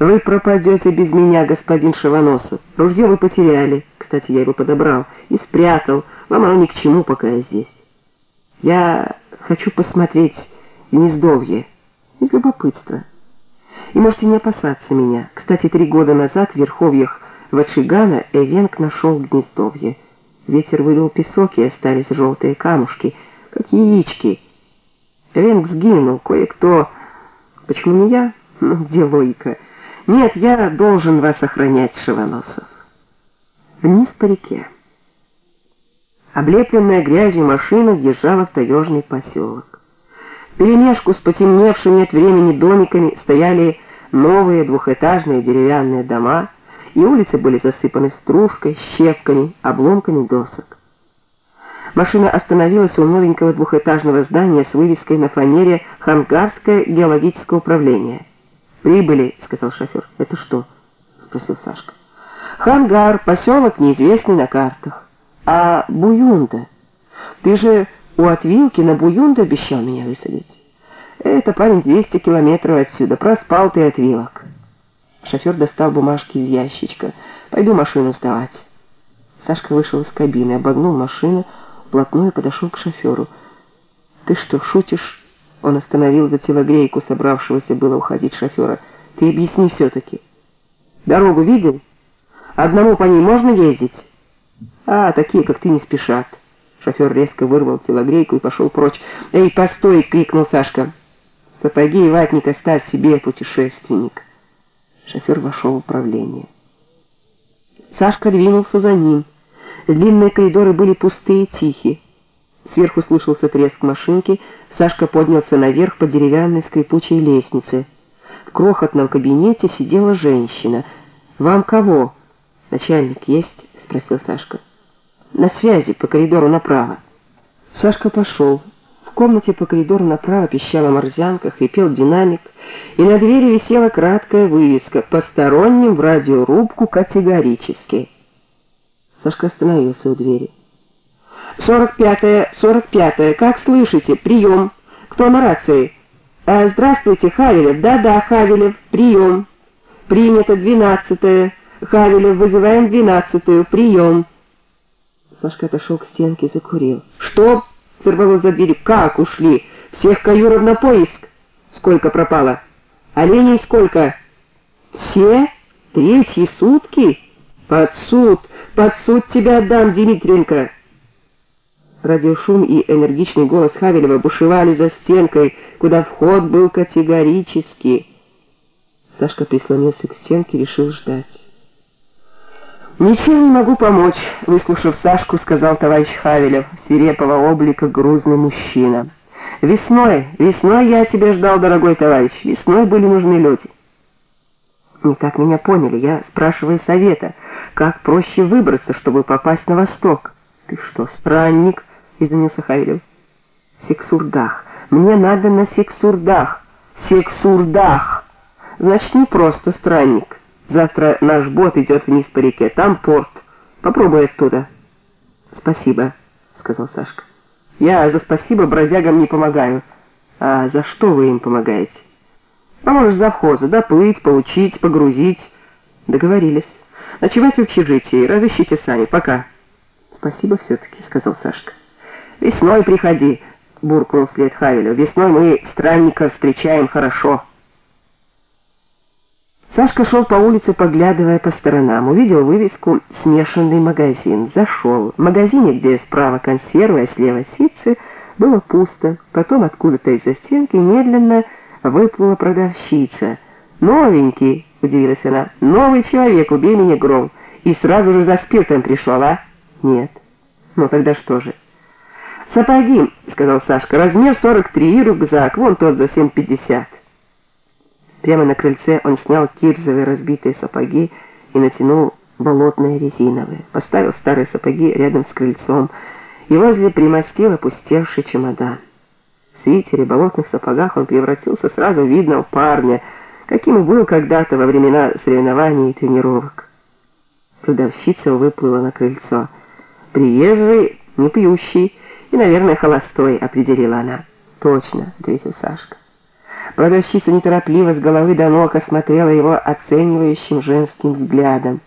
Вы пропадете без меня, господин Шавоносов. Ружье вы потеряли. Кстати, я его подобрал и спрятал. Вам оно ни к чему, пока я здесь. Я хочу посмотреть гнездовье из любопытства. И можете не опасаться меня. Кстати, три года назад в верховьях Вачигана Эвенк нашел гнездовье. Ветер выдал песок, и остались желтые камушки, как яички. Эвенк сгинул, кое-кто... Почему не я? Ну, где логика? Нет, я должен вас охранять, Шивоносов. Вниз по реке. Облепленная грязью машина въезжала в таежный поселок. В перемешку с потемневшими от времени домиками стояли новые двухэтажные деревянные дома, и улицы были засыпаны стружкой, щепками, обломками досок. Машина остановилась у новенького двухэтажного здания с вывеской на фанере «Хангарское геологическое управление». «Прибыли», — сказал шофер. «Это что?» — спросил Сашка. «Хангар, поселок, неизвестный на картах. А Буюнда? Ты же у отвилки на Буюнда обещал меня высадить. Это, парень, 200 километров отсюда. Проспал ты отвилок». Шофер достал бумажки из ящичка. «Пойду машину сдавать». Сашка вышел из кабины, обогнул машину, вплотную подошел к шоферу. «Ты что, шутишь?» Он остановил за телогрейку собравшегося было уходить шофера. «Ты объясни все-таки. Дорогу видел? Одному по ней можно ездить?» «А, такие, как ты, не спешат». Шофер резко вырвал телогрейку и пошел прочь. «Эй, постой!» — крикнул Сашка. «Сапоги и ватник оставь себе, путешественник». Шофер вошел в управление. Сашка двинулся за ним. Длинные коридоры были пустые и тихие. Сверху слышался треск машинки, Сашка поднялся наверх по деревянной скрипучей лестнице. В крохотном кабинете сидела женщина. «Вам кого?» «Начальник есть?» — спросил Сашка. «На связи, по коридору направо». Сашка пошел. В комнате по коридору направо пищала морзянка, хрипел динамик, и на двери висела краткая вывеска «Посторонним в радиорубку категорически». Сашка остановился у двери. «Сорок пятое, сорок пятое. Как слышите? Прием. Кто на рации?» а, «Здравствуйте, Хавелев. Да-да, Хавелев. Прием. Принято двенадцатое. Хавелев, вызываем двенадцатую. Прием». Сашка отошел к стенке закурил. «Что?» — сорвало за. «Как ушли? Всех каюров на поиск. Сколько пропало? Оленей сколько?» «Все? Третьи сутки?» «Под суд! Под суд тебя отдам, Дмитренко!» Радиошум и энергичный голос Хавелева бушевали за стенкой, куда вход был категорический. Сашка прислонился к стенке решил ждать. «Ничем не могу помочь», — выслушав Сашку, сказал товарищ Хавелев, свирепого облика грузный мужчина. «Весной, весной я тебя ждал, дорогой товарищ, весной были нужны люди». «Не так меня поняли, я спрашиваю совета, как проще выбраться, чтобы попасть на восток?» «Ты что, странник?» — извинился Хавелев. «Сексурдах. Мне надо на сексурдах. Сексурдах. Значит, не просто странник. Завтра наш бот идет вниз по реке. Там порт. Попробуй оттуда». «Спасибо», — сказал Сашка. «Я за спасибо бродягам не помогаю». «А за что вы им помогаете?» «Поможешь завхозу. Доплыть, поучить, погрузить». «Договорились. Ночевать в общежитии. Разыщите сами. Пока». «Спасибо все-таки», — сказал Сашка. «Весной приходи», — буркнул вслед Хавелю. «Весной мы странника встречаем хорошо». Сашка шел по улице, поглядывая по сторонам. Увидел вывеску «Смешанный магазин». Зашел. В магазине, где справа консервы, а слева ситцы, было пусто. Потом откуда-то из-за стенки медленно выплыла продавщица. «Новенький!» — удивилась она. «Новый человек, убей меня гром!» И сразу же за спиртом пришел, а? «Нет». «Ну тогда что же?» «Сапоги», — сказал Сашка, — «размер 43 и рюкзак, вон тот за 7,50». Прямо на крыльце он снял кирзовые разбитые сапоги и натянул болотные резиновые. Поставил старые сапоги рядом с крыльцом и возле примостил опустевший чемодан. В свитере, болотных сапогах он превратился сразу видного парня, каким и был когда-то во времена соревнований и тренировок. Продавщица выплыла на крыльцо. «Приезжий, не пьющий». И, наверное, холостой, определила она. Точно, ответил Сашка. Продавщица неторопливо с головы до ног осмотрела его оценивающим женским взглядом.